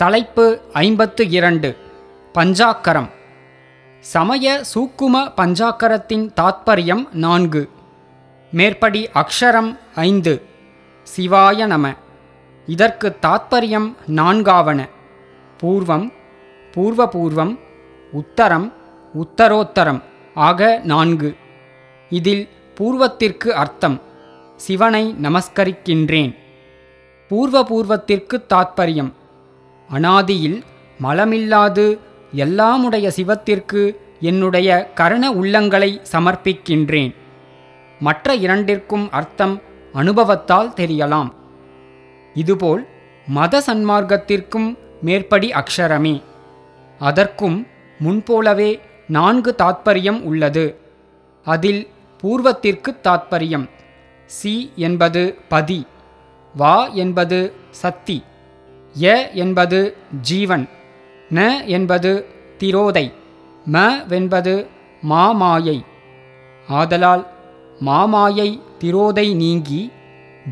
தலைப்பு ஐம்பத்து இரண்டு. பஞ்சாக்கரம். சமய சூக்கும பஞ்சாக்கரத்தின் தாத்பரியம் நான்கு. மேற்படி அக்ஷரம் ஐந்து. சிவாய நம. இதற்கு தாத்பரியம் நான்காவன. பூர்வம் பூர்வபூர்வம் உத்தரம் உத்தரோத்தரம் ஆக நான்கு. இதில் பூர்வத்திற்கு அர்த்தம். சிவனை நமஸ்கரிக்கின்றேன். பூர்வபூர்வத்திற்கு தாத்பரியம். அனாதியில் மலமில்லாது எல்லாமுடைய சிவத்திற்கு என்னுடைய கரண உள்ளங்களை சமர்ப்பிக்கின்றேன். மற்ற இரண்டிற்கும் அர்த்தம் அனுபவத்தால் தெரியலாம். இதுபோல் மத சன்மார்க்கத்திற்கும் மேற்படி அக்ஷரமே. அதற்கும் முன்போலவே நான்கு தாத்பரியம் உள்ளது. அதில் பூர்வத்திற்கு தாத்பரியம். சி என்பது பதி வா என்பது சக்தி ய என்பது ஜீவன் ந என்பது திரோதை ம வென்பது மாமாயை. ஆதலால் மாமாயை திரோதை நீங்கி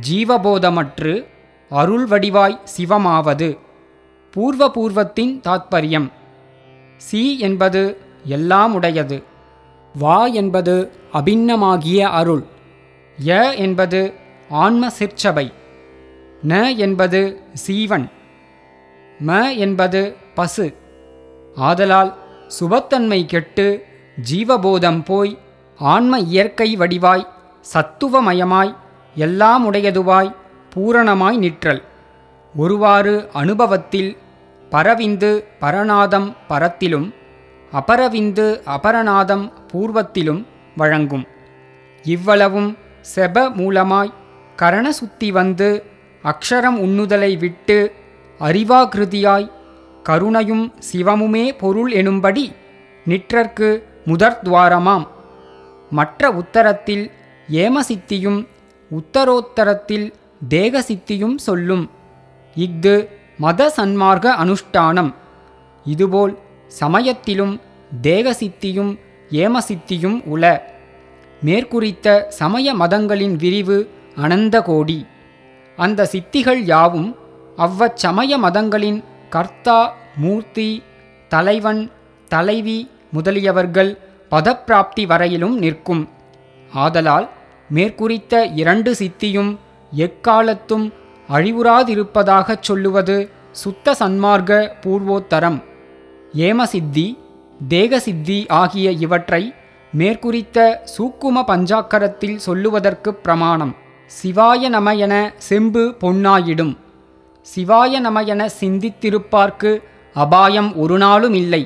ஜீவபோதமற்று அருள் வடிவாய் சிவமாவது பூர்வ பூர்வத்தின் தாத்பரியம். சி என்பது எல்லாமுடையது வா என்பது அபின்னமாகிய அருள் ய என்பது ஆன்ம சிற்சபை ந என்பது சீவன். ம என்பது பசு. ஆதலால் சுபத்தன்மை கெட்டு ஜீவபோதம் போய் ஆன்ம இயற்கை வடிவாய் சத்துவமயமாய் எல்லாமுடையதுவாய் பூரணமாய் நிற்றல். ஒருவாறு அனுபவத்தில் பரவிந்து பரநாதம் பரத்திலும் அபரவிந்து அபரநாதம் பூர்வத்திலும் வழங்கும். இவ்வளவும் செப மூலமாய் கரணசுத்தி வந்து அக்ஷரம் உண்ணுதலை விட்டு அறிவாகிருதியாய் கருணையும் சிவமுமே பொருள் எனும்படி நிற்றற்கு முதற்துவாரமாம். மற்ற உத்தரத்தில் ஏமசித்தியும் உத்தரோத்தரத்தில் தேகசித்தியும் சொல்லும். இஃது மத சன்மார்க்க அனுஷ்டானம். இதுபோல் சமயத்திலும் தேகசித்தியும் ஏமசித்தியும் உள. மேற்குறித்த சமய மதங்களின் விரிவு அனந்த கோடி. அந்த சித்திகள் யாவும் அவ்வச்சமய மதங்களின் கர்த்தா மூர்த்தி தலைவன் தலைவி முதலியவர்கள் பதப்பிராப்தி வரையிலும் நிற்கும். ஆதலால் மேற்குறித்த இரண்டு சித்தியும் எக்காலத்தும் அழிவுறாதிருப்பதாகச் சொல்லுவது சுத்த சன்மார்க்க பூர்வோத்தரம். ஏமசித்தி தேகசித்தி ஆகிய இவற்றை மேற்குறித்த சூக்கும பஞ்சாக்கரத்தில் சொல்லுவதற்குப் பிரமாணம். சிவாய நம என செம்பு பொன்னாயிடும். சிவாய நம என சிந்தித்திருப்பார்க்கு அபாயம் ஒரு நாளும் இல்லை.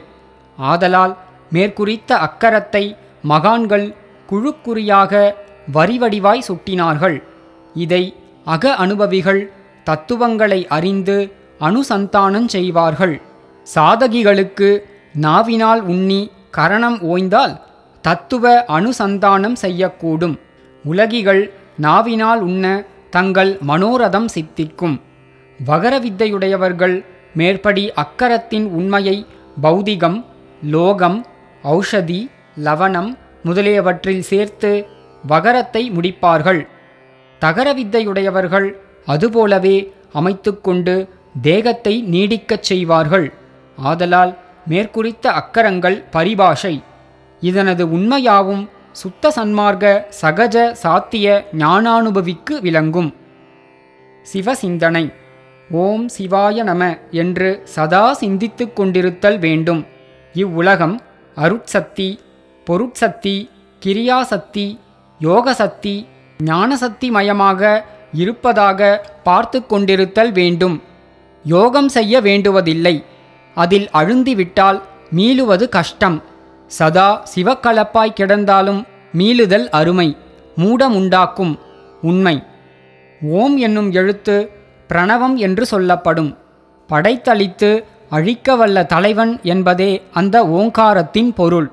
ஆதலால் மேற்குறித்த அக்கரத்தை மகான்கள் குழுக்குறியாக வரிவடிவாய் சுட்டினார்கள். இதை அக அனுபவிகள் தத்துவங்களை அறிந்து அனுசந்தானம் செய்வார்கள். சாதகிகளுக்கு நாவினால் உண்ணி கரணம் ஓய்ந்தால் தத்துவ அனுசந்தானம் செய்யக்கூடும். உலகிகள் நாவினால் உண்ண தங்கள் மனோரதம் சித்திக்கும். வகர வித்தையுடையவர்கள் மேற்படி அக்கரத்தின் உண்மையை பௌதிகம் லோகம் ஔஷதி லவணம் முதலியவற்றில் சேர்த்து வகரத்தை முடிப்பார்கள். தகர வித்தையுடையவர்கள் அதுபோலவே அமைத்துக்கொண்டு தேகத்தை நீடிக்கச் செய்வார்கள். ஆதலால் மேற்குறித்த அக்கரங்கள் பரிபாஷை. இதனது உண்மையாவும் சுத்த சன்மார்க்க சகஜ சாத்திய ஞானானுபவிக்கு விளங்கும். சிவசிந்தனை. ஓம் சிவாய நம என்று சதா சிந்தித்து கொண்டிருத்தல் வேண்டும். இவ்வுலகம் அருட்சக்தி பொருட்சக்தி கிரியாசக்தி யோகசக்தி ஞானசக்தி மயமாக இருப்பதாக பார்த்து கொண்டிருத்தல் வேண்டும். யோகம் செய்ய வேண்டுவதில்லை. அதில் அழுந்திவிட்டால் மீளுவது கஷ்டம். சதா சிவக்கலப்பாய் கிடந்தாலும் மீளுதல் அருமை மூடமுண்டாக்கும் உண்மை. ஓம் என்னும் எழுத்து பிரணவம் என்று சொல்லப்படும். படைத்தளித்து அழிக்கவல்ல தலைவன் என்பதே அந்த ஓங்காரத்தின் பொருள்.